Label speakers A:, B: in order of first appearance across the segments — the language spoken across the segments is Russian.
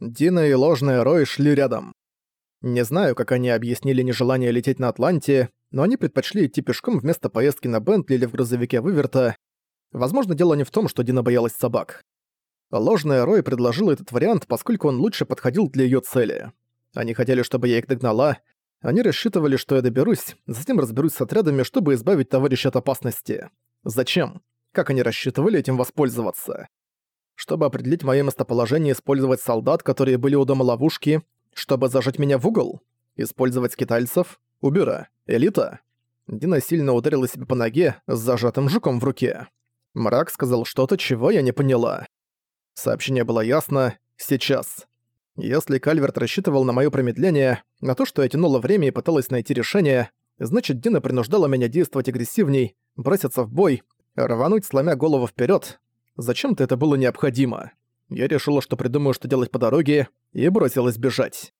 A: Дина и ложная Рой шли рядом. Не знаю, как они объяснили нежелание лететь на Атланте, но они предпочли идти пешком вместо поездки на Бентли или в грузовике Выверта. Возможно, дело не в том, что Дина боялась собак. Ложная Рой предложила этот вариант, поскольку он лучше подходил для её цели. Они хотели, чтобы я их догнала. Они рассчитывали, что я доберусь, затем разберусь с отрядами, чтобы избавить товарища от опасности. Зачем? Как они рассчитывали этим воспользоваться? Чтобы определить моё местоположение, использовать солдат, которые были у дома ловушки, чтобы зажать меня в угол? Использовать скитальцев? Убера? Элита? Дина сильно ударила себя по ноге с зажатым жуком в руке. Мрак сказал что-то, чего я не поняла. Сообщение было ясно «сейчас». Если Кальверт рассчитывал на моё промедление, на то, что я тянула время и пыталась найти решение, значит, Дина принуждала меня действовать агрессивней, броситься в бой, рвануть, сломя голову вперед. Зачем-то это было необходимо. Я решила, что придумаю, что делать по дороге, и бросилась бежать.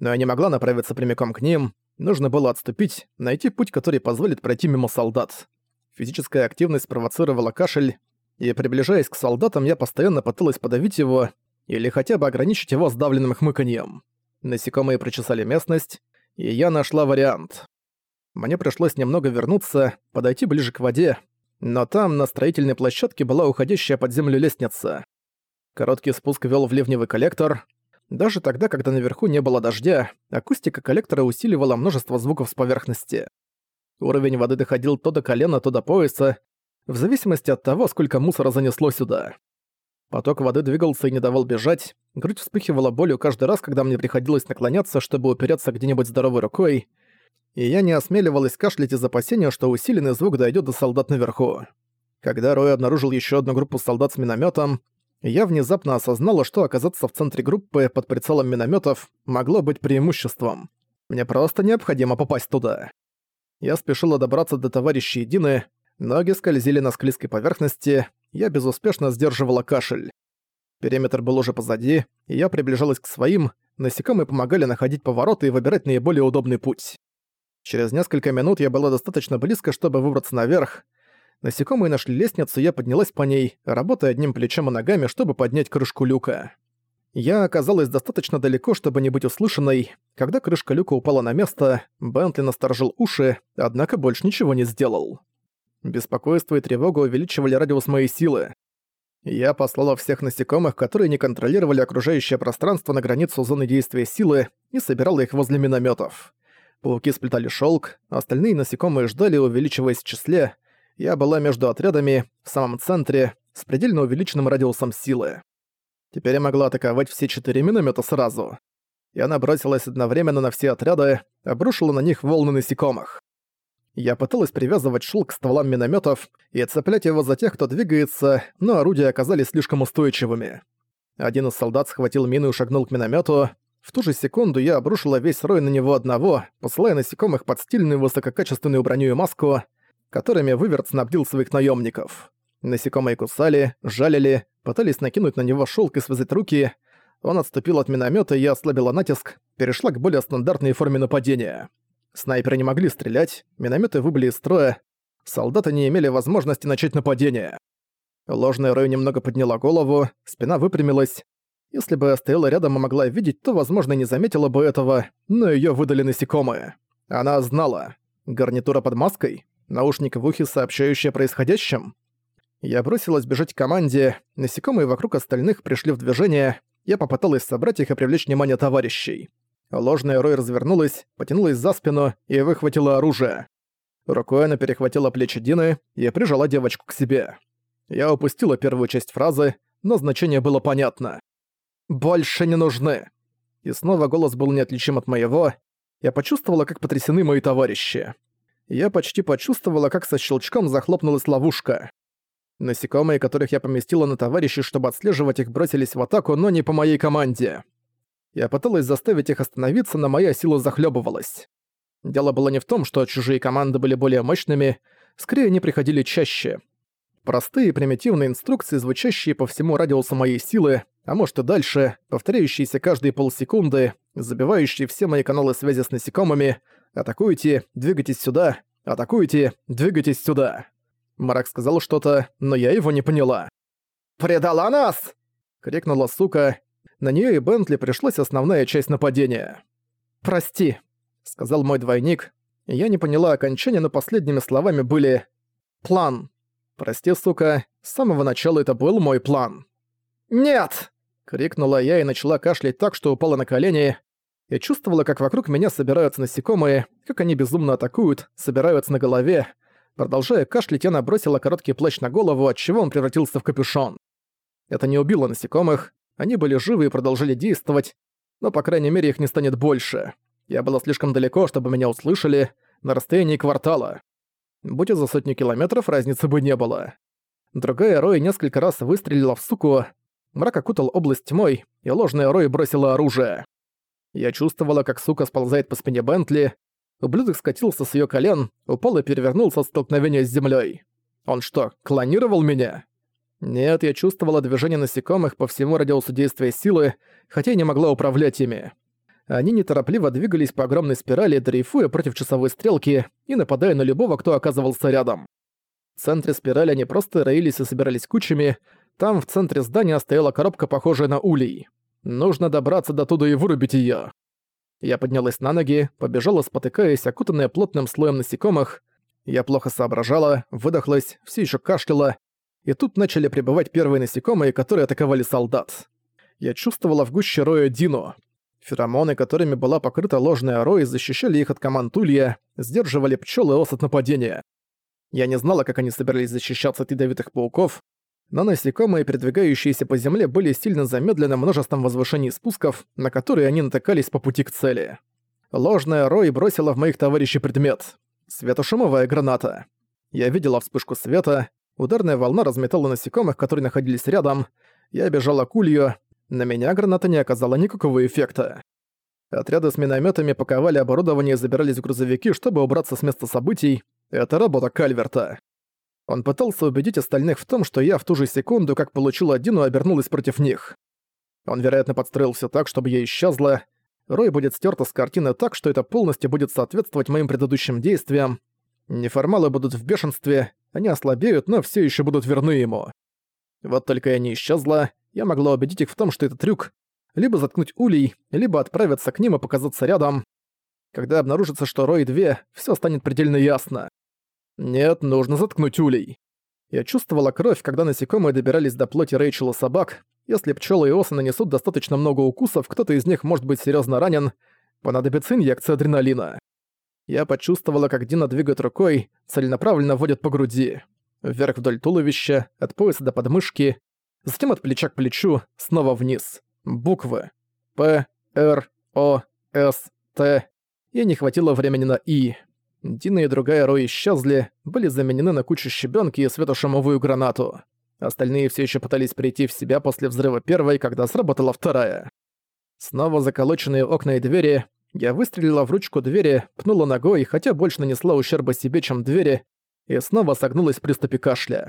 A: Но я не могла направиться прямиком к ним, нужно было отступить, найти путь, который позволит пройти мимо солдат. Физическая активность спровоцировала кашель, и приближаясь к солдатам, я постоянно пыталась подавить его или хотя бы ограничить его сдавленным хмыканьем. Насекомые прочесали местность, и я нашла вариант. Мне пришлось немного вернуться, подойти ближе к воде, но там на строительной площадке была уходящая под землю лестница. Короткий спуск вел в ливневый коллектор. Даже тогда, когда наверху не было дождя, акустика коллектора усиливала множество звуков с поверхности. Уровень воды доходил то до колена, то до пояса, в зависимости от того, сколько мусора занесло сюда. Поток воды двигался и не давал бежать, грудь вспыхивала болью каждый раз, когда мне приходилось наклоняться, чтобы упереться где-нибудь здоровой рукой, и я не осмеливалась кашлять из опасения, что усиленный звук дойдет до солдат наверху. Когда Рой обнаружил еще одну группу солдат с минометом, я внезапно осознала, что оказаться в центре группы под прицелом минометов могло быть преимуществом. Мне просто необходимо попасть туда. Я спешила добраться до товарищей Дины, ноги скользили на склизкой поверхности, я безуспешно сдерживала кашель. Периметр был уже позади, и я приближалась к своим, насекомые помогали находить повороты и выбирать наиболее удобный путь. Через несколько минут я была достаточно близко, чтобы выбраться наверх. Насекомые нашли лестницу, я поднялась по ней, работая одним плечом и ногами, чтобы поднять крышку люка. Я оказалась достаточно далеко, чтобы не быть услышанной. Когда крышка люка упала на место, Бентли насторожил уши, однако больше ничего не сделал. Беспокойство и тревога увеличивали радиус моей силы. Я послала всех насекомых, которые не контролировали окружающее пространство на границу зоны действия силы, и собирала их возле минометов. Пауки сплетали шелк, остальные насекомые ждали, увеличиваясь в числе. Я была между отрядами, в самом центре, с предельно увеличенным радиусом силы. Теперь я могла атаковать все четыре миномета сразу. Я набросилась одновременно на все отряды, обрушила на них волны насекомых. Я пыталась привязывать шелк к стволам минометов и цеплять его за тех, кто двигается, но орудия оказались слишком устойчивыми. Один из солдат схватил мину и шагнул к миномету. В ту же секунду я обрушила весь рой на него одного, посылая насекомых под стильную высококачественную броню и маску, которыми Выверт снабдил своих наемников. Насекомые кусали, жалили, пытались накинуть на него шелк и связать руки. Он отступил от миномета, я ослабила натиск, перешла к более стандартной форме нападения. Снайперы не могли стрелять, минометы выбыли из строя, солдаты не имели возможности начать нападение. Ложная Рой немного подняла голову, спина выпрямилась, если бы я стояла рядом и могла видеть, то, возможно, не заметила бы этого, но её выдали насекомые. Она знала. Гарнитура под маской? Наушник в ухе, сообщающий о происходящем? Я бросилась бежать к команде, насекомые вокруг остальных пришли в движение, я попыталась собрать их и привлечь внимание товарищей. Ложная Рой развернулась, потянулась за спину и выхватила оружие. Рукой она перехватила плечи Дины и прижала девочку к себе. Я упустила первую часть фразы, но значение было понятно больше не нужны!» И снова голос был неотличим от моего. Я почувствовала, как потрясены мои товарищи. Я почти почувствовала, как со щелчком захлопнулась ловушка. Насекомые, которых я поместила на товарищей, чтобы отслеживать их, бросились в атаку, но не по моей команде. Я пыталась заставить их остановиться, но моя сила захлебывалась. Дело было не в том, что чужие команды были более мощными, скорее они приходили чаще. Простые примитивные инструкции, звучащие по всему радиусу моей силы, а может и дальше, повторяющиеся каждые полсекунды, забивающие все мои каналы связи с насекомыми «Атакуйте, двигайтесь сюда, атакуйте, двигайтесь сюда». Марак сказал что-то, но я его не поняла. «Предала нас!» — крикнула сука. На нее и Бентли пришлась основная часть нападения. «Прости», — сказал мой двойник. Я не поняла окончания, но последними словами были «план». «Прости, сука, с самого начала это был мой план». «Нет!» — крикнула я и начала кашлять так, что упала на колени. Я чувствовала, как вокруг меня собираются насекомые, как они безумно атакуют, собираются на голове. Продолжая кашлять, я набросила короткий плащ на голову, отчего он превратился в капюшон. Это не убило насекомых, они были живы и продолжали действовать, но, по крайней мере, их не станет больше. Я была слишком далеко, чтобы меня услышали, на расстоянии квартала. Будь за сотню километров, разницы бы не было. Другая Рой несколько раз выстрелила в суку, мрак окутал область тьмой, и ложная Рой бросила оружие. Я чувствовала, как сука сползает по спине Бентли, ублюдок скатился с ее колен, упал и перевернулся от столкновения с землей. Он что, клонировал меня? Нет, я чувствовала движение насекомых по всему радиусу действия силы, хотя и не могла управлять ими. Они неторопливо двигались по огромной спирали, дрейфуя против часовой стрелки и нападая на любого, кто оказывался рядом. В центре спирали они просто роились и собирались кучами, там в центре здания стояла коробка, похожая на улей. Нужно добраться до туда и вырубить её. Я поднялась на ноги, побежала, спотыкаясь, окутанная плотным слоем насекомых. Я плохо соображала, выдохлась, все еще кашляла, и тут начали прибывать первые насекомые, которые атаковали солдат. Я чувствовала в гуще роя Дино. Феромоны, которыми была покрыта ложная рой, защищали их от команд Улья, сдерживали пчел и ос от нападения. Я не знала, как они собирались защищаться от ядовитых пауков, но насекомые, передвигающиеся по земле, были сильно замедлены множеством возвышений и спусков, на которые они натыкались по пути к цели. Ложная рой бросила в моих товарищей предмет. Светошумовая граната. Я видела вспышку света, Ударная волна разметала насекомых, которые находились рядом. Я бежала к улью. На меня граната не оказала никакого эффекта. Отряды с минометами паковали оборудование и забирались в грузовики, чтобы убраться с места событий. Это работа Кальверта. Он пытался убедить остальных в том, что я в ту же секунду, как получил один, обернулась против них. Он, вероятно, подстроил все так, чтобы я исчезла. Рой будет стерта с картины так, что это полностью будет соответствовать моим предыдущим действиям. Неформалы будут в бешенстве, они ослабеют, но все еще будут верны ему. Вот только я не исчезла, я могла убедить их в том, что это трюк, либо заткнуть улей, либо отправиться к ним и показаться рядом. Когда обнаружится, что Рой 2, все станет предельно ясно. Нет, нужно заткнуть улей. Я чувствовала кровь, когда насекомые добирались до плоти Рэйчела собак. Если пчелы и осы нанесут достаточно много укусов, кто-то из них может быть серьезно ранен, понадобится инъекция адреналина. Я почувствовала, как Дина двигает рукой, целенаправленно вводит по груди. Вверх вдоль туловища, от пояса до подмышки, затем от плеча к плечу, снова вниз. Буквы. П, Р, О, С, Т. И не хватило времени на И. Дина и другая Рой исчезли, были заменены на кучу щебенки и светошумовую гранату. Остальные все еще пытались прийти в себя после взрыва первой, когда сработала вторая. Снова заколоченные окна и двери, я выстрелила в ручку двери, пнула ногой, хотя больше нанесла ущерба себе, чем двери, и снова согнулась в приступе кашля.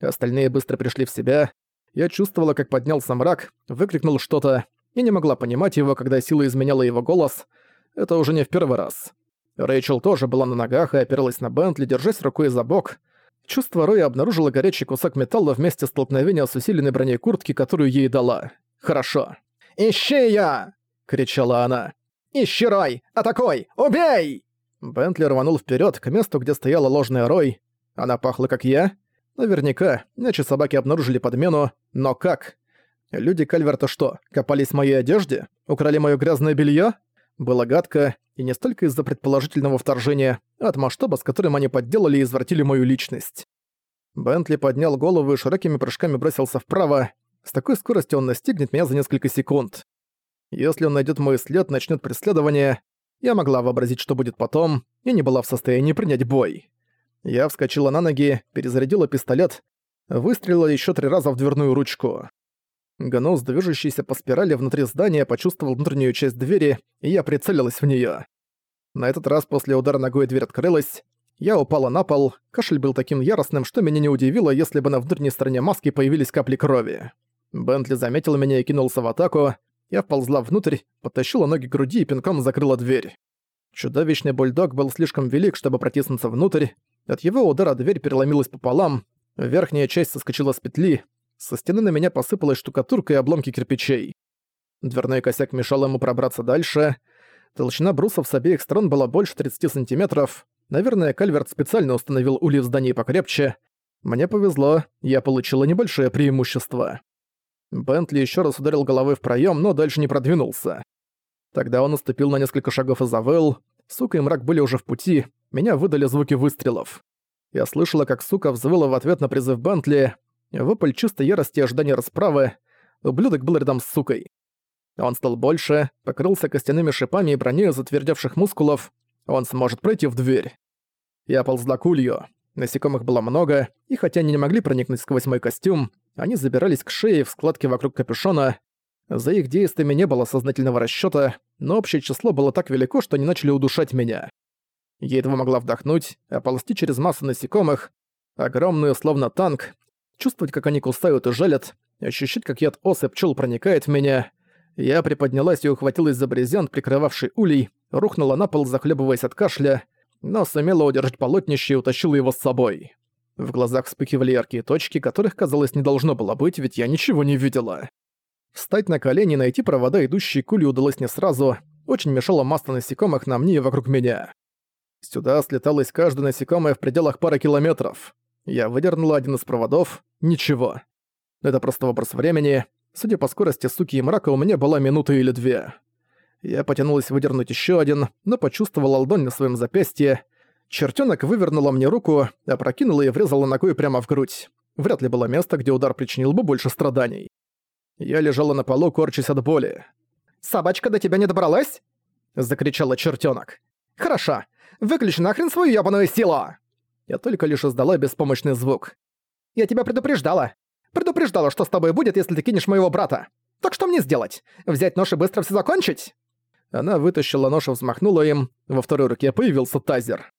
A: Остальные быстро пришли в себя. Я чувствовала, как поднялся мрак, выкрикнул что-то, и не могла понимать его, когда сила изменяла его голос. Это уже не в первый раз. Рэйчел тоже была на ногах и опиралась на Бентли, держась рукой за бок. Чувство Роя обнаружило горячий кусок металла вместе столкновения с усиленной броней куртки, которую ей дала. Хорошо. «Ищи я!» — кричала она. «Ищи Рой! Атакуй! Убей!» Бентли рванул вперед к месту, где стояла ложная Рой. Она пахла, как я. Наверняка, иначе собаки обнаружили подмену. Но как? Люди Кальверта что, копались в моей одежде? Украли моё грязное белье? Было гадко, и не столько из-за предположительного вторжения, а от масштаба, с которым они подделали и извратили мою личность. Бентли поднял голову и широкими прыжками бросился вправо. С такой скоростью он настигнет меня за несколько секунд. Если он найдет мой след, начнет преследование. Я могла вообразить, что будет потом, и не была в состоянии принять бой. Я вскочила на ноги, перезарядила пистолет, выстрелила еще три раза в дверную ручку. Ганус, движущийся по спирали внутри здания, почувствовал внутреннюю часть двери, и я прицелилась в нее. На этот раз после удара ногой дверь открылась. Я упала на пол, кашель был таким яростным, что меня не удивило, если бы на внутренней стороне маски появились капли крови. Бентли заметил меня и кинулся в атаку, я вползла внутрь, подтащила ноги к груди и пинком закрыла дверь. Чудовищный бульдог был слишком велик, чтобы протиснуться внутрь. От его удара дверь переломилась пополам, верхняя часть соскочила с петли, со стены на меня посыпалась штукатурка и обломки кирпичей. Дверной косяк мешал ему пробраться дальше. Толщина брусов с обеих сторон была больше 30 сантиметров. Наверное, Кальверт специально установил ули в здании покрепче. Мне повезло, я получила небольшое преимущество. Бентли еще раз ударил головой в проем, но дальше не продвинулся. Тогда он наступил на несколько шагов и завыл. Сука и мрак были уже в пути, меня выдали звуки выстрелов. Я слышала, как сука взвыла в ответ на призыв Бентли. Вопль чистой ярости и ожидания расправы. Ублюдок был рядом с сукой. Он стал больше, покрылся костяными шипами и броней затвердевших мускулов. Он сможет пройти в дверь. Я ползла к улью. Насекомых было много, и хотя они не могли проникнуть сквозь мой костюм, они забирались к шее в складке вокруг капюшона. За их действиями не было сознательного расчёта, но общее число было так велико, что они начали удушать меня. Я едва могла вдохнуть, а через массу насекомых, огромную, словно танк, чувствовать, как они кусают и жалят, ощущать, как яд ос и пчёл проникает в меня. Я приподнялась и ухватилась за брезент, прикрывавший улей, рухнула на пол, захлебываясь от кашля, но сумела удержать полотнище и утащила его с собой. В глазах вспыхивали яркие точки, которых, казалось, не должно было быть, ведь я ничего не видела. Встать на колени и найти провода, идущие к улю, удалось не сразу, очень мешала масса насекомых на мне и вокруг меня. Сюда слеталось каждое насекомое в пределах пары километров. Я выдернула один из проводов. Ничего. Это просто вопрос времени. Судя по скорости суки и мрака, у меня была минута или две. Я потянулась выдернуть еще один, но почувствовала ладонь на своем запястье. Чертенок вывернула мне руку, опрокинула и врезала ногой прямо в грудь. Вряд ли было место, где удар причинил бы больше страданий. Я лежала на полу, корчась от боли. «Собачка до тебя не добралась?» — закричала чертенок. «Хорошо. Выключи нахрен свою ёбаную силу!» Я только лишь издала беспомощный звук. «Я тебя предупреждала. Предупреждала, что с тобой будет, если ты кинешь моего брата. Так что мне сделать? Взять нож и быстро все закончить?» Она вытащила нож и взмахнула им, во второй руке появился тазер.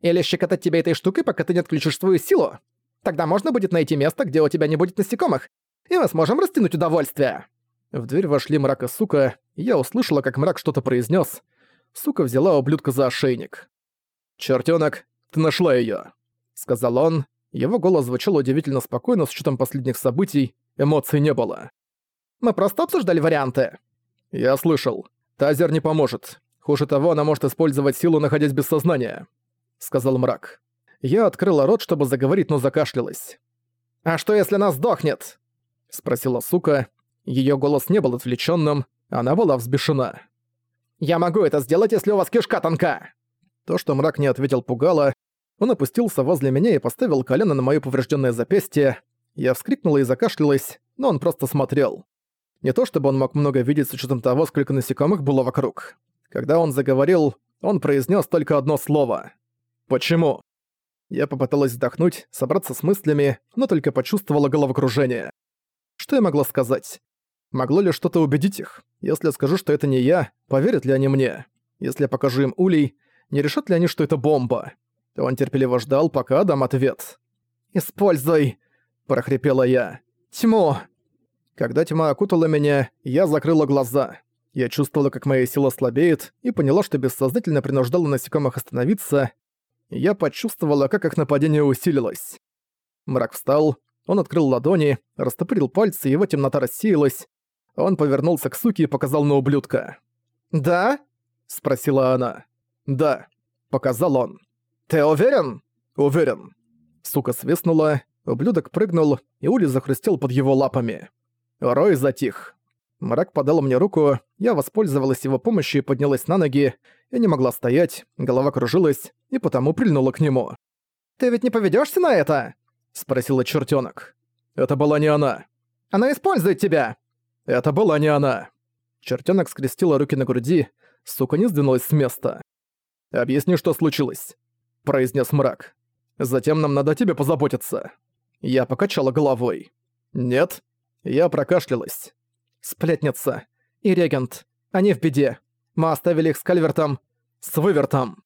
A: «Или щекотать тебя этой штукой, пока ты не отключишь свою силу? Тогда можно будет найти место, где у тебя не будет насекомых, и мы сможем растянуть удовольствие!» В дверь вошли мрак и сука, я услышала, как мрак что-то произнес. Сука взяла ублюдка за ошейник. «Чертёнок, ты нашла её», — сказал он. Его голос звучал удивительно спокойно с учетом последних событий, эмоций не было. «Мы просто обсуждали варианты». «Я слышал. «Тазер не поможет. Хуже того, она может использовать силу, находясь без сознания», — сказал мрак. Я открыла рот, чтобы заговорить, но закашлялась. «А что, если она сдохнет?» — спросила сука. Её голос не был отвлечённым, она была взбешена. «Я могу это сделать, если у вас кишка тонка!» То, что мрак не ответил, пугало. Он опустился возле меня и поставил колено на моё повреждённое запястье. Я вскрикнула и закашлялась, но он просто смотрел. Не то чтобы он мог много видеть с учетом того, сколько насекомых было вокруг. Когда он заговорил, он произнес только одно слово. «Почему?» Я попыталась вздохнуть, собраться с мыслями, но только почувствовала головокружение. Что я могла сказать? Могло ли что-то убедить их? Если скажу, что это не я, поверят ли они мне? Если я покажу им улей, не решат ли они, что это бомба? Он терпеливо ждал, пока дам ответ. «Используй!» – прохрипела я. «Тьму!» Когда тьма окутала меня, я закрыла глаза. Я чувствовала, как моя сила слабеет, и поняла, что бессознательно принуждала насекомых остановиться. Я почувствовала, как их нападение усилилось. Мрак встал, он открыл ладони, растопырил пальцы, его темнота рассеялась. Он повернулся к суке и показал на ублюдка. «Да?» — спросила она. «Да», — показал он. «Ты уверен?» «Уверен». Сука свистнула, ублюдок прыгнул, и Ули захрустел под его лапами. Рой затих. Мрак подал мне руку, я воспользовалась его помощью и поднялась на ноги. Я не могла стоять, голова кружилась, и потому прильнула к нему. «Ты ведь не поведёшься на это?» — спросила чертёнок. «Это была не она». «Она использует тебя!» «Это была не она». Чертёнок скрестила руки на груди, сука не сдвинулась с места. «Объясни, что случилось», — произнес мрак. «Затем нам надо тебе позаботиться». Я покачала головой. «Нет, я прокашлялась. Сплетница. И регент. Они в беде. Мы оставили их с Кальвертом. С Вывертом.